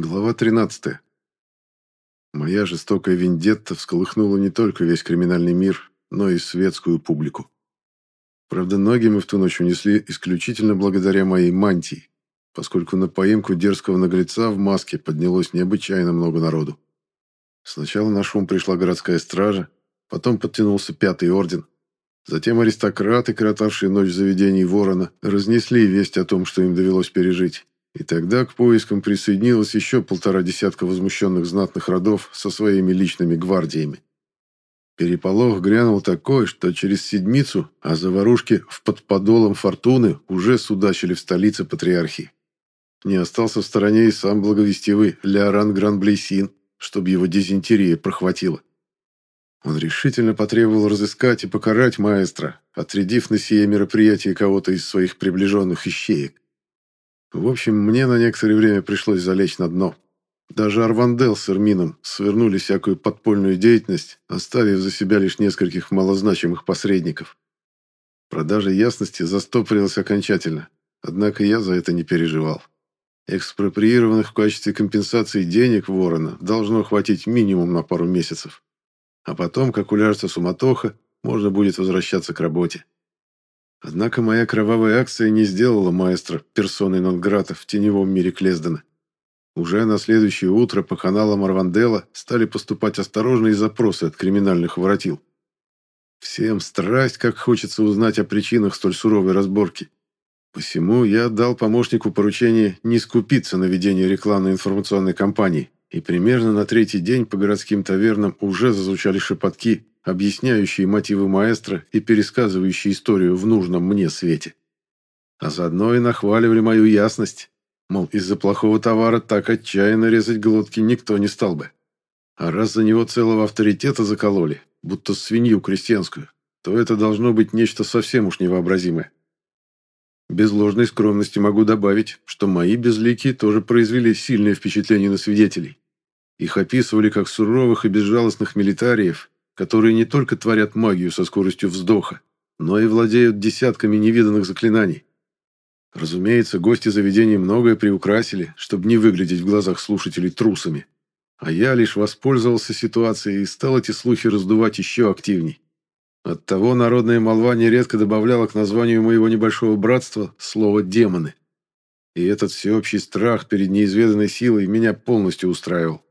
Глава 13. Моя жестокая вендетта всколыхнула не только весь криминальный мир, но и светскую публику. Правда, ноги мы в ту ночь унесли исключительно благодаря моей мантии, поскольку на поимку дерзкого наглеца в маске поднялось необычайно много народу. Сначала на шум пришла городская стража, потом подтянулся пятый орден. Затем аристократы, коротавшие ночь в заведении ворона, разнесли весть о том, что им довелось пережить. И тогда к поискам присоединилось еще полтора десятка возмущенных знатных родов со своими личными гвардиями. Переполох грянул такой, что через седмицу о заварушке в подподолом фортуны уже судачили в столице патриархии. Не остался в стороне и сам благовестивый Леоран Гранблейсин, чтобы его дизентерия прохватила. Он решительно потребовал разыскать и покарать маэстро, отрядив на сие мероприятие кого-то из своих приближенных ищеек. В общем, мне на некоторое время пришлось залечь на дно. Даже Арвандел с Эрмином свернули всякую подпольную деятельность, оставив за себя лишь нескольких малозначимых посредников. Продажа ясности застопорилась окончательно, однако я за это не переживал. Экспроприированных в качестве компенсации денег Ворона должно хватить минимум на пару месяцев. А потом, как уляжется суматоха, можно будет возвращаться к работе. Однако моя кровавая акция не сделала маэстро персоной Нонграта в теневом мире Клездена. Уже на следующее утро по каналам Арвандела стали поступать осторожные запросы от криминальных воротил. Всем страсть, как хочется узнать о причинах столь суровой разборки. Посему я дал помощнику поручение не скупиться на ведение рекламной информационной кампании, и примерно на третий день по городским тавернам уже зазвучали шепотки объясняющие мотивы маэстро и пересказывающие историю в нужном мне свете. А заодно и нахваливали мою ясность, мол, из-за плохого товара так отчаянно резать глотки никто не стал бы. А раз за него целого авторитета закололи, будто свинью крестьянскую, то это должно быть нечто совсем уж невообразимое. Без ложной скромности могу добавить, что мои безликие тоже произвели сильное впечатление на свидетелей. Их описывали как суровых и безжалостных милитариев, которые не только творят магию со скоростью вздоха, но и владеют десятками невиданных заклинаний. Разумеется, гости заведения многое приукрасили, чтобы не выглядеть в глазах слушателей трусами. А я лишь воспользовался ситуацией и стал эти слухи раздувать еще активней. Оттого народная молва нередко добавляла к названию моего небольшого братства слово «демоны». И этот всеобщий страх перед неизведанной силой меня полностью устраивал.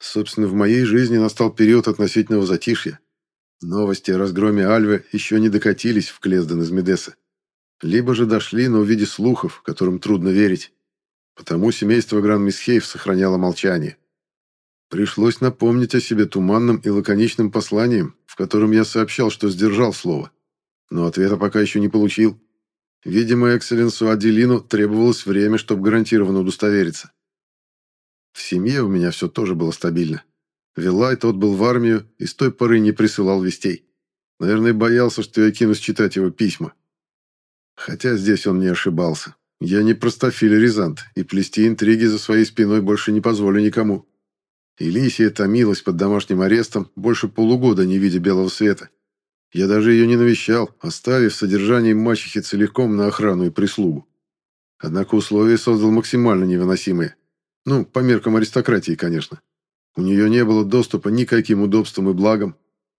Собственно, в моей жизни настал период относительного затишья. Новости о разгроме Альвы еще не докатились в Клезден из Медеса. Либо же дошли, но в виде слухов, которым трудно верить. Потому семейство Гран-Мисхеев сохраняло молчание. Пришлось напомнить о себе туманным и лаконичным посланием, в котором я сообщал, что сдержал слово. Но ответа пока еще не получил. Видимо, экселленсу Аделину требовалось время, чтобы гарантированно удостовериться. В семье у меня все тоже было стабильно. Вилай тот был в армию и с той поры не присылал вестей. Наверное, боялся, что я кинусь читать его письма. Хотя здесь он не ошибался. Я не простофиль Рязант, и плести интриги за своей спиной больше не позволю никому. Элисия томилась под домашним арестом, больше полугода не видя белого света. Я даже ее не навещал, оставив содержание мачехи целиком на охрану и прислугу. Однако условия создал максимально невыносимые. Ну, по меркам аристократии, конечно. У нее не было доступа ни к каким удобствам и благам,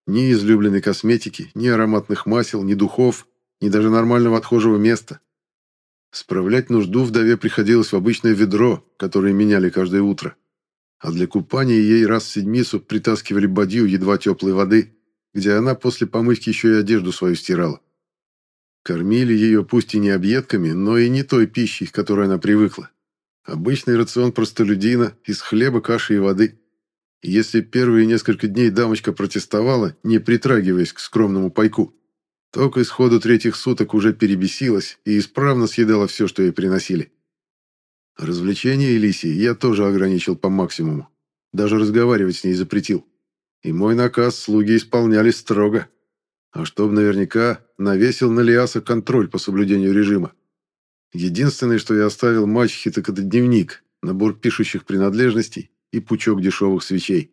ни излюбленной косметики, ни ароматных масел, ни духов, ни даже нормального отхожего места. Справлять нужду вдове приходилось в обычное ведро, которое меняли каждое утро. А для купания ей раз в седмицу притаскивали бадью едва теплой воды, где она после помывки еще и одежду свою стирала. Кормили ее пусть и не объедками, но и не той пищей, к которой она привыкла. Обычный рацион простолюдина из хлеба, каши и воды. Если первые несколько дней дамочка протестовала, не притрагиваясь к скромному пайку, то к исходу третьих суток уже перебесилась и исправно съедала все, что ей приносили. Развлечения Элисии я тоже ограничил по максимуму. Даже разговаривать с ней запретил. И мой наказ слуги исполняли строго. А чтоб наверняка, навесил на Лиаса контроль по соблюдению режима. Единственное, что я оставил мачехе, так это дневник, набор пишущих принадлежностей и пучок дешевых свечей.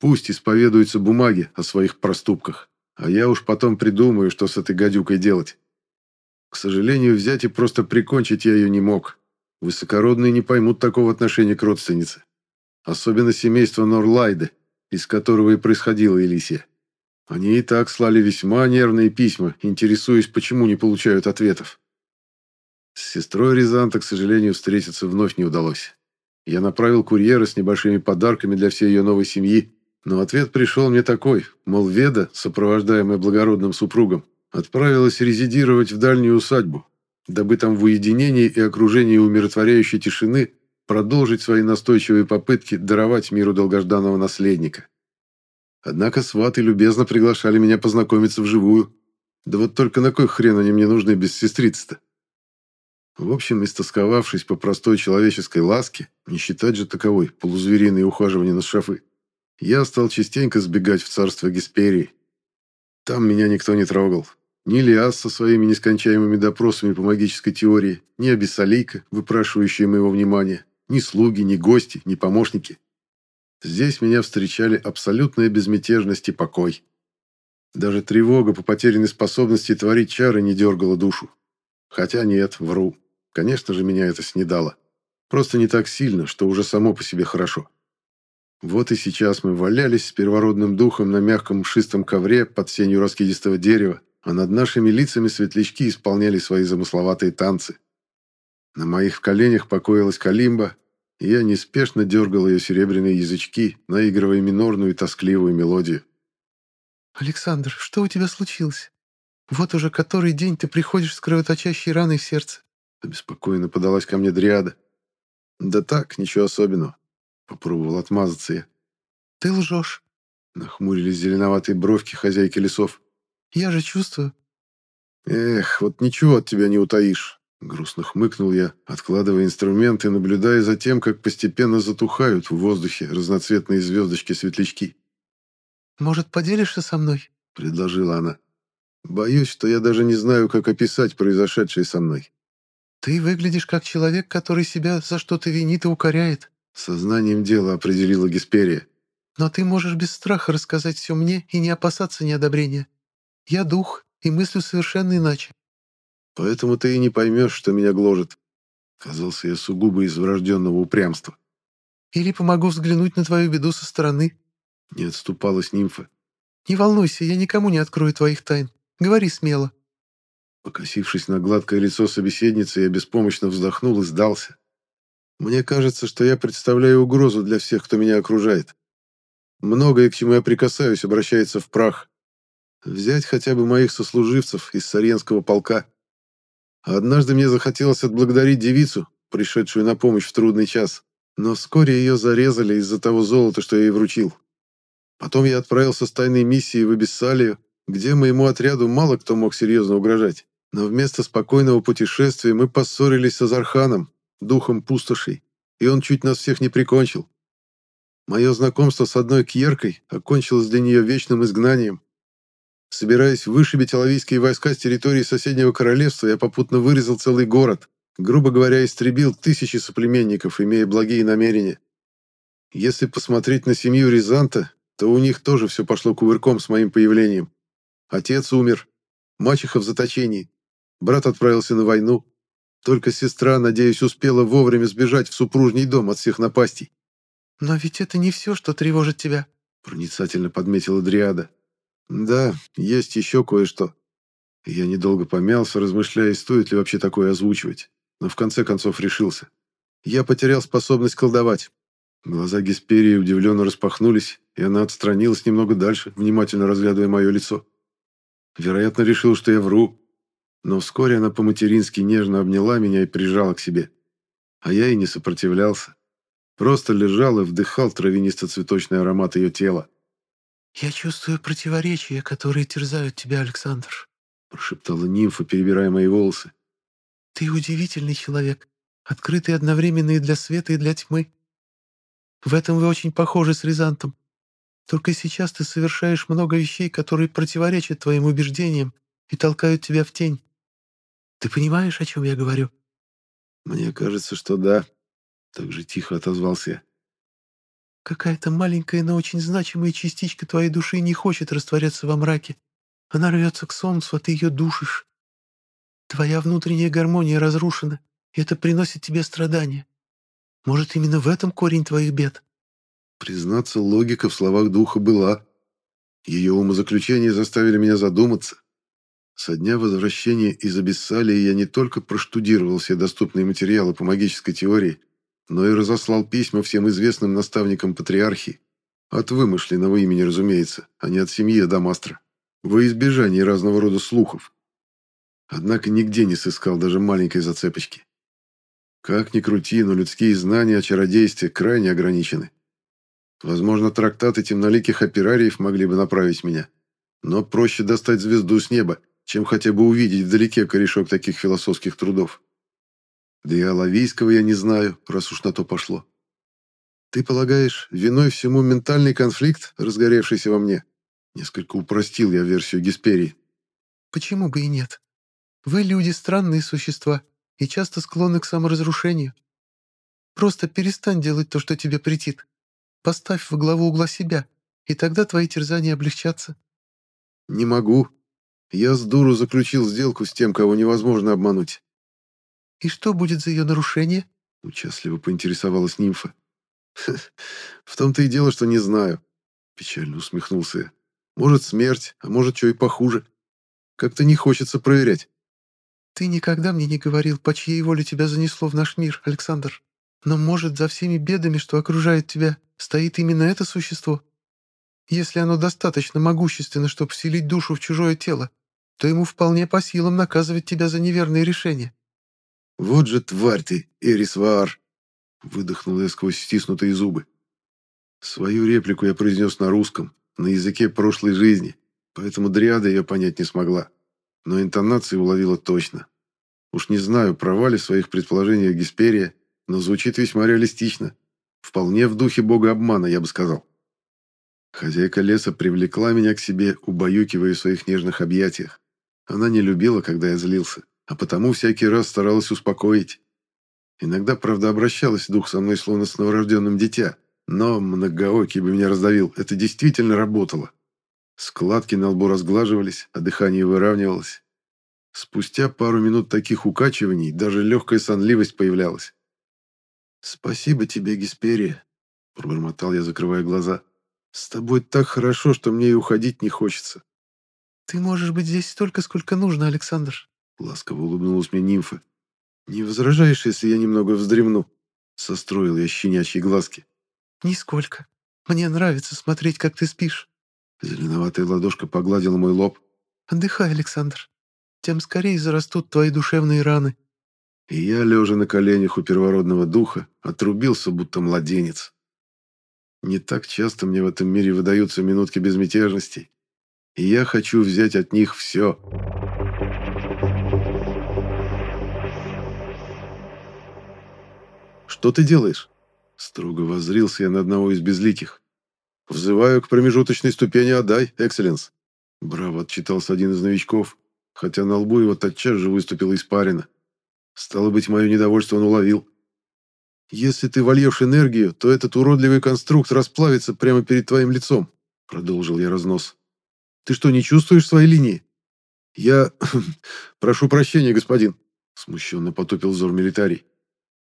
Пусть исповедуются бумаги о своих проступках, а я уж потом придумаю, что с этой гадюкой делать. К сожалению, взять и просто прикончить я ее не мог. Высокородные не поймут такого отношения к родственнице. Особенно семейство Норлайде, из которого и происходила Элисия. Они и так слали весьма нервные письма, интересуясь, почему не получают ответов. С сестрой Рязанта, к сожалению, встретиться вновь не удалось. Я направил курьера с небольшими подарками для всей ее новой семьи, но ответ пришел мне такой, мол, Веда, сопровождаемая благородным супругом, отправилась резидировать в дальнюю усадьбу, дабы там в уединении и окружении умиротворяющей тишины продолжить свои настойчивые попытки даровать миру долгожданного наследника. Однако сваты любезно приглашали меня познакомиться вживую. Да вот только на кой хрен они мне нужны без сестрицы-то? В общем, истосковавшись по простой человеческой ласке, не считать же таковой полузвериные ухаживания на шафы, я стал частенько сбегать в царство Гесперии. Там меня никто не трогал, ни Лиас со своими нескончаемыми допросами по магической теории, ни Абиссалийка, выпрашивающая моего внимания, ни слуги, ни гости, ни помощники. Здесь меня встречали абсолютная безмятежность и покой. Даже тревога по потерянной способности творить чары не дергала душу. Хотя нет, вру. Конечно же, меня это снедало. Просто не так сильно, что уже само по себе хорошо. Вот и сейчас мы валялись с первородным духом на мягком мшистом ковре под сенью раскидистого дерева, а над нашими лицами светлячки исполняли свои замысловатые танцы. На моих коленях покоилась калимба, и я неспешно дергал ее серебряные язычки, наигрывая минорную и тоскливую мелодию. «Александр, что у тебя случилось? Вот уже который день ты приходишь с кровоточащей раной в сердце». Обеспокоенно подалась ко мне дриада. «Да так, ничего особенного». Попробовал отмазаться я. «Ты лжешь». Нахмурились зеленоватые бровки хозяйки лесов. Я же чувствую». «Эх, вот ничего от тебя не утаишь», — грустно хмыкнул я, откладывая инструменты и наблюдая за тем, как постепенно затухают в воздухе разноцветные звездочки-светлячки. «Может, поделишься со мной?» — предложила она. «Боюсь, что я даже не знаю, как описать произошедшее со мной». «Ты выглядишь как человек, который себя за что-то винит и укоряет», — сознанием дела определила Гесперия. «Но ты можешь без страха рассказать все мне и не опасаться неодобрения. Я дух и мыслю совершенно иначе. Поэтому ты и не поймешь, что меня гложет. Казался я сугубо из врожденного упрямства. Или помогу взглянуть на твою беду со стороны. Не отступалась нимфа. Не волнуйся, я никому не открою твоих тайн. Говори смело. Покосившись на гладкое лицо собеседницы, я беспомощно вздохнул и сдался. Мне кажется, что я представляю угрозу для всех, кто меня окружает. Многое, к чему я прикасаюсь, обращается в прах. Взять хотя бы моих сослуживцев из Саренского полка. однажды мне захотелось отблагодарить девицу, пришедшую на помощь в трудный час, но вскоре ее зарезали из-за того золота, что я ей вручил. Потом я отправился с тайной миссией в Абиссалию, где моему отряду мало кто мог серьезно угрожать. Но вместо спокойного путешествия мы поссорились с Азарханом, духом пустошей, и он чуть нас всех не прикончил. Мое знакомство с одной кьеркой окончилось для нее вечным изгнанием, Собираясь вышибить алавийские войска с территории соседнего королевства, я попутно вырезал целый город, грубо говоря, истребил тысячи соплеменников, имея благие намерения. Если посмотреть на семью Рязанта, то у них тоже все пошло кувырком с моим появлением. Отец умер, мачеха в заточении, брат отправился на войну. Только сестра, надеюсь, успела вовремя сбежать в супружний дом от всех напастей. «Но ведь это не все, что тревожит тебя», — проницательно подметила Дриада. Да, есть еще кое-что. Я недолго помялся, размышляя, стоит ли вообще такое озвучивать, но в конце концов решился. Я потерял способность колдовать. Глаза Гесперии удивленно распахнулись, и она отстранилась немного дальше, внимательно разглядывая мое лицо. Вероятно, решил, что я вру. Но вскоре она по-матерински нежно обняла меня и прижала к себе. А я и не сопротивлялся. Просто лежал и вдыхал травянисто-цветочный аромат ее тела. «Я чувствую противоречия, которые терзают тебя, Александр», прошептала нимфа, перебирая мои волосы. «Ты удивительный человек, открытый одновременно и для света, и для тьмы. В этом вы очень похожи с Рязантом. Только сейчас ты совершаешь много вещей, которые противоречат твоим убеждениям и толкают тебя в тень. Ты понимаешь, о чем я говорю?» «Мне кажется, что да», — так же тихо отозвался я. Какая-то маленькая, но очень значимая частичка твоей души не хочет растворяться во мраке. Она рвется к солнцу, а ты ее душишь. Твоя внутренняя гармония разрушена, и это приносит тебе страдания. Может, именно в этом корень твоих бед?» Признаться, логика в словах духа была. Ее умозаключения заставили меня задуматься. Со дня возвращения из Абиссалии я не только проштудировал все доступные материалы по магической теории, но и разослал письма всем известным наставникам патриархии. От вымышленного имени, разумеется, а не от семьи Адамастра. Во избежание разного рода слухов. Однако нигде не сыскал даже маленькой зацепочки. Как ни крути, но людские знания о чародействе крайне ограничены. Возможно, трактаты темноликих операриев могли бы направить меня. Но проще достать звезду с неба, чем хотя бы увидеть вдалеке корешок таких философских трудов. Да и Алавийского я не знаю, раз уж на то пошло. Ты полагаешь, виной всему ментальный конфликт, разгоревшийся во мне? Несколько упростил я версию Гесперии. Почему бы и нет? Вы, люди, странные существа и часто склонны к саморазрушению. Просто перестань делать то, что тебе претит. Поставь во главу угла себя, и тогда твои терзания облегчатся. Не могу. Я с дуру заключил сделку с тем, кого невозможно обмануть. И что будет за ее нарушение? Участливо поинтересовалась нимфа. В том-то и дело, что не знаю. Печально усмехнулся я. Может, смерть, а может, что и похуже. Как-то не хочется проверять. Ты никогда мне не говорил, по чьей воле тебя занесло в наш мир, Александр. Но, может, за всеми бедами, что окружает тебя, стоит именно это существо? Если оно достаточно могущественно, чтобы вселить душу в чужое тело, то ему вполне по силам наказывать тебя за неверные решения. «Вот же тварь ты, Эрисваар!» — выдохнул я сквозь стиснутые зубы. Свою реплику я произнес на русском, на языке прошлой жизни, поэтому дриада ее понять не смогла. Но интонации уловила точно. Уж не знаю, права ли в своих предположениях но звучит весьма реалистично. Вполне в духе бога обмана, я бы сказал. Хозяйка леса привлекла меня к себе, убаюкивая в своих нежных объятиях. Она не любила, когда я злился, а потому всякий раз старалась успокоить. Иногда, правда, обращалась дух со мной словно с новорожденным дитя, но многоокий бы меня раздавил, это действительно работало. Складки на лбу разглаживались, а дыхание выравнивалось. Спустя пару минут таких укачиваний даже легкая сонливость появлялась. «Спасибо тебе, Гесперия», — пробормотал я, закрывая глаза. «С тобой так хорошо, что мне и уходить не хочется». «Ты можешь быть здесь столько, сколько нужно, Александр», — ласково улыбнулась мне нимфа. «Не возражаешь, если я немного вздремну?» — состроил я щенячьи глазки. «Нисколько. Мне нравится смотреть, как ты спишь». Зеленоватая ладошка погладила мой лоб. «Отдыхай, Александр. Тем скорее зарастут твои душевные раны». И я, лежа на коленях у первородного духа, отрубился, будто младенец. Не так часто мне в этом мире выдаются минутки безмятежности, и я хочу взять от них все. «Что ты делаешь?» Строго воззрился я на одного из безликих. «Взываю к промежуточной ступени «Отдай, экселленс». Браво отчитался один из новичков, хотя на лбу его тотчас же выступила испарина. Стало быть, мое недовольство он уловил. «Если ты вольешь энергию, то этот уродливый конструкт расплавится прямо перед твоим лицом», — продолжил я разнос. «Ты что, не чувствуешь своей линии?» «Я... прошу прощения, господин», — смущенно потупил взор милитарий.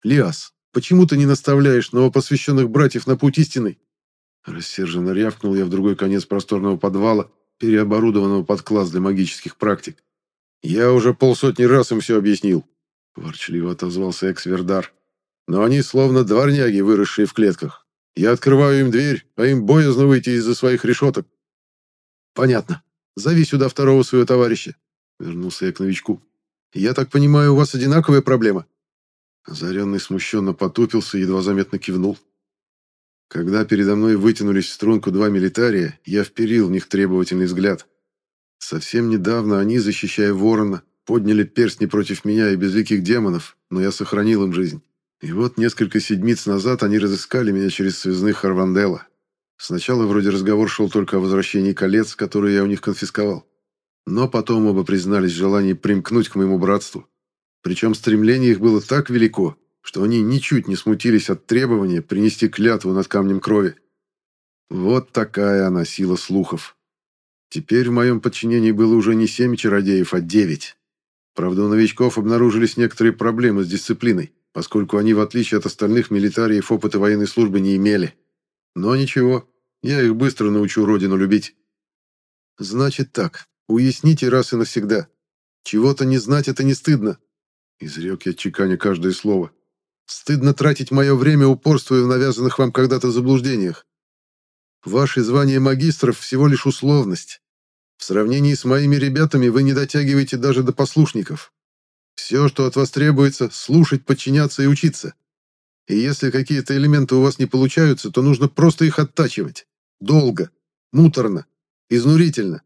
«Лиас, почему ты не наставляешь новопосвященных братьев на путь истинный?» Рассерженно рявкнул я в другой конец просторного подвала, переоборудованного под класс для магических практик. «Я уже полсотни раз им все объяснил», Ворчливо отозвался Эксвердар. «Но они словно дворняги, выросшие в клетках. Я открываю им дверь, а им боязно выйти из-за своих решеток». «Понятно. Зови сюда второго своего товарища», — вернулся я к новичку. «Я так понимаю, у вас одинаковая проблема?» Озаренный смущенно потупился и едва заметно кивнул. Когда передо мной вытянулись в струнку два милитария, я вперил в них требовательный взгляд. Совсем недавно они, защищая ворона, подняли перстни против меня и безликих демонов, но я сохранил им жизнь. И вот несколько седмиц назад они разыскали меня через связных Харвандела. Сначала вроде разговор шел только о возвращении колец, которые я у них конфисковал. Но потом оба признались в желании примкнуть к моему братству. Причем стремление их было так велико, что они ничуть не смутились от требования принести клятву над камнем крови. Вот такая она сила слухов. Теперь в моем подчинении было уже не семь чародеев, а девять. Правда, у новичков обнаружились некоторые проблемы с дисциплиной, поскольку они, в отличие от остальных милитариев, опыта военной службы не имели. Но ничего, я их быстро научу родину любить. Значит так, уясните раз и навсегда. Чего-то не знать — это не стыдно. Изрек я чеканя каждое слово. Стыдно тратить мое время, упорствуя в навязанных вам когда-то заблуждениях. Ваши звания магистров всего лишь условность. В сравнении с моими ребятами вы не дотягиваете даже до послушников. Все, что от вас требуется, слушать, подчиняться и учиться. И если какие-то элементы у вас не получаются, то нужно просто их оттачивать. Долго, муторно, изнурительно.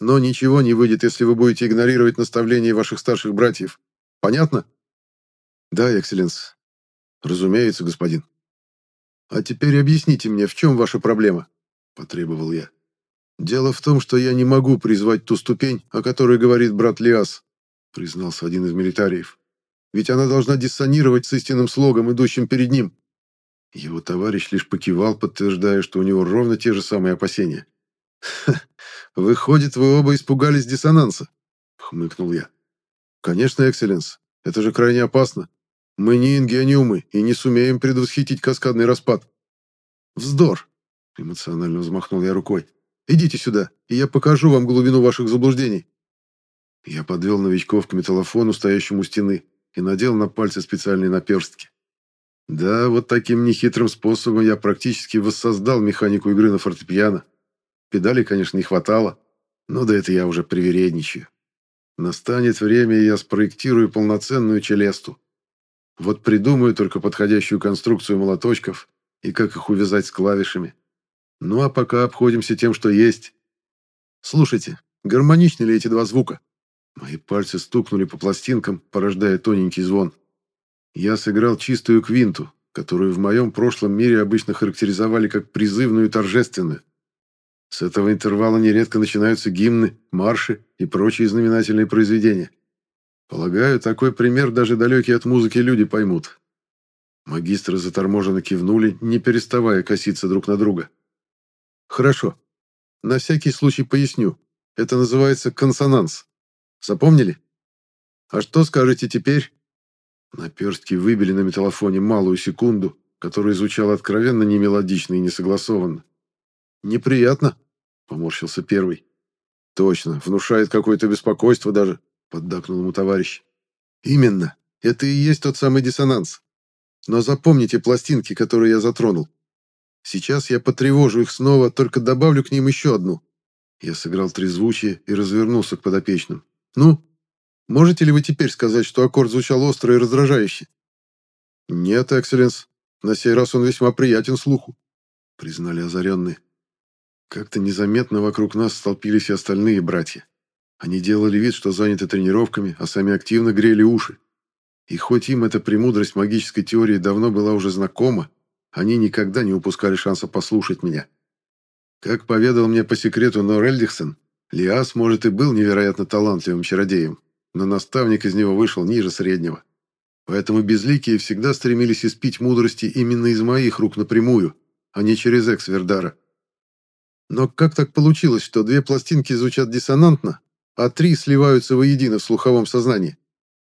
Но ничего не выйдет, если вы будете игнорировать наставления ваших старших братьев. Понятно? Да, экселленс. Разумеется, господин. А теперь объясните мне, в чем ваша проблема? Потребовал я. Дело в том, что я не могу призвать ту ступень, о которой говорит брат Лиас, признался один из милитариев. Ведь она должна диссонировать с истинным слогом, идущим перед ним. Его товарищ лишь покивал, подтверждая, что у него ровно те же самые опасения. «Выходит, вы оба испугались диссонанса», — хмыкнул я. «Конечно, экселленс. Это же крайне опасно. Мы не ингениумы и не сумеем предвосхитить каскадный распад». «Вздор!» — эмоционально взмахнул я рукой. «Идите сюда, и я покажу вам глубину ваших заблуждений». Я подвел новичков к металлофону, стоящему у стены, и надел на пальцы специальные наперстки. Да, вот таким нехитрым способом я практически воссоздал механику игры на фортепиано. Педалей, конечно, не хватало, но да это я уже привередничаю. Настанет время, и я спроектирую полноценную челесту. Вот придумаю только подходящую конструкцию молоточков и как их увязать с клавишами. Ну а пока обходимся тем, что есть. Слушайте, гармоничны ли эти два звука? Мои пальцы стукнули по пластинкам, порождая тоненький звон. Я сыграл чистую квинту, которую в моем прошлом мире обычно характеризовали как призывную и торжественную. С этого интервала нередко начинаются гимны, марши и прочие знаменательные произведения. Полагаю, такой пример даже далекие от музыки люди поймут. Магистры заторможенно кивнули, не переставая коситься друг на друга. Хорошо. На всякий случай поясню. Это называется консонанс. Запомнили? А что скажете теперь? Наперстки выбили на металлофоне малую секунду, которая звучала откровенно немелодично и несогласованно. «Неприятно», — поморщился первый. «Точно, внушает какое-то беспокойство даже», — поддакнул ему товарищ. «Именно. Это и есть тот самый диссонанс. Но запомните пластинки, которые я затронул. Сейчас я потревожу их снова, только добавлю к ним еще одну». Я сыграл трезвучие и развернулся к подопечным. «Ну, можете ли вы теперь сказать, что аккорд звучал остро и раздражающе?» «Нет, экселленс. На сей раз он весьма приятен слуху», — признали озаренные. Как-то незаметно вокруг нас столпились и остальные братья. Они делали вид, что заняты тренировками, а сами активно грели уши. И хоть им эта премудрость магической теории давно была уже знакома, они никогда не упускали шанса послушать меня. Как поведал мне по секрету Нор Лиас, может, и был невероятно талантливым чародеем, но наставник из него вышел ниже среднего. Поэтому безликие всегда стремились испить мудрости именно из моих рук напрямую, а не через экс-Вердара. Но как так получилось, что две пластинки звучат диссонантно, а три сливаются воедино в слуховом сознании?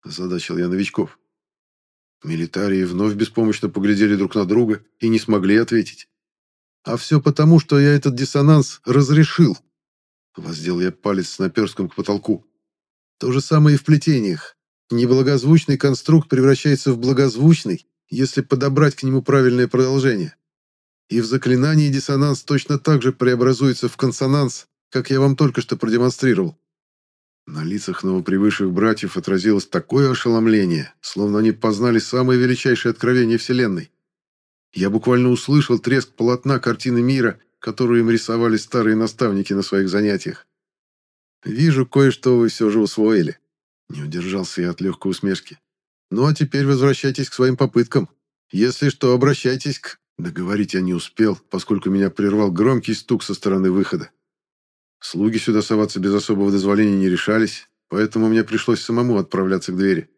Задачил я новичков. Милитарии вновь беспомощно поглядели друг на друга и не смогли ответить. А все потому, что я этот диссонанс разрешил. Воздел я палец с наперстком к потолку. То же самое и в плетениях. Неблагозвучный конструкт превращается в благозвучный, если подобрать к нему правильное продолжение. И в заклинании диссонанс точно так же преобразуется в консонанс, как я вам только что продемонстрировал. На лицах новопривыших братьев отразилось такое ошеломление, словно они познали самое величайшее откровение Вселенной. Я буквально услышал треск полотна картины мира которую им рисовали старые наставники на своих занятиях. «Вижу, кое-что вы все же усвоили». Не удержался я от легкой усмешки. «Ну а теперь возвращайтесь к своим попыткам. Если что, обращайтесь к...» Договорить я не успел, поскольку меня прервал громкий стук со стороны выхода. Слуги сюда соваться без особого дозволения не решались, поэтому мне пришлось самому отправляться к двери.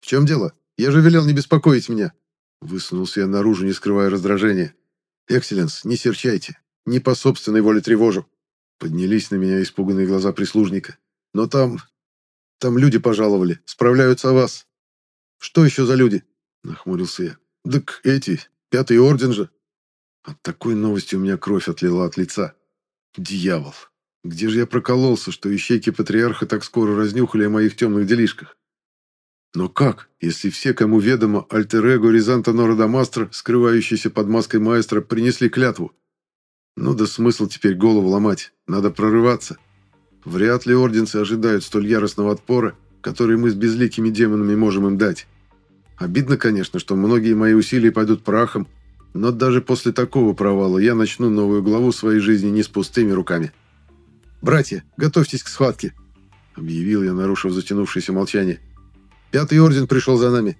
«В чем дело? Я же велел не беспокоить меня!» Высунулся я наружу, не скрывая раздражения. «Экселленс, не серчайте. Не по собственной воле тревожу». Поднялись на меня испуганные глаза прислужника. «Но там... Там люди пожаловали, справляются о вас». «Что еще за люди?» — нахмурился я. «Так эти, пятый орден же». От такой новости у меня кровь отлила от лица. Дьявол! Где же я прокололся, что ищейки патриарха так скоро разнюхали о моих темных делишках? Но как, если все, кому ведомо, альтер-эго Рязанта Нородомастра, скрывающийся под маской маэстро, принесли клятву? Ну да смысл теперь голову ломать, надо прорываться. Вряд ли орденцы ожидают столь яростного отпора, который мы с безликими демонами можем им дать. Обидно, конечно, что многие мои усилия пойдут прахом, но даже после такого провала я начну новую главу своей жизни не с пустыми руками. «Братья, готовьтесь к схватке!» — объявил я, нарушив затянувшееся молчание. «Пятый орден пришел за нами.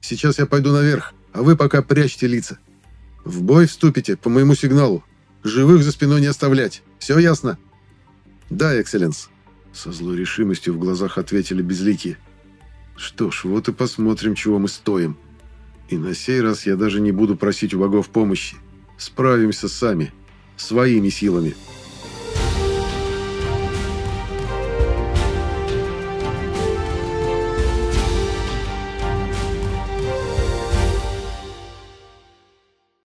Сейчас я пойду наверх, а вы пока прячьте лица. В бой вступите по моему сигналу. Живых за спиной не оставлять. Все ясно?» «Да, экселленс», — со злой решимостью в глазах ответили безликие. «Что ж, вот и посмотрим, чего мы стоим. И на сей раз я даже не буду просить у богов помощи. Справимся сами, своими силами».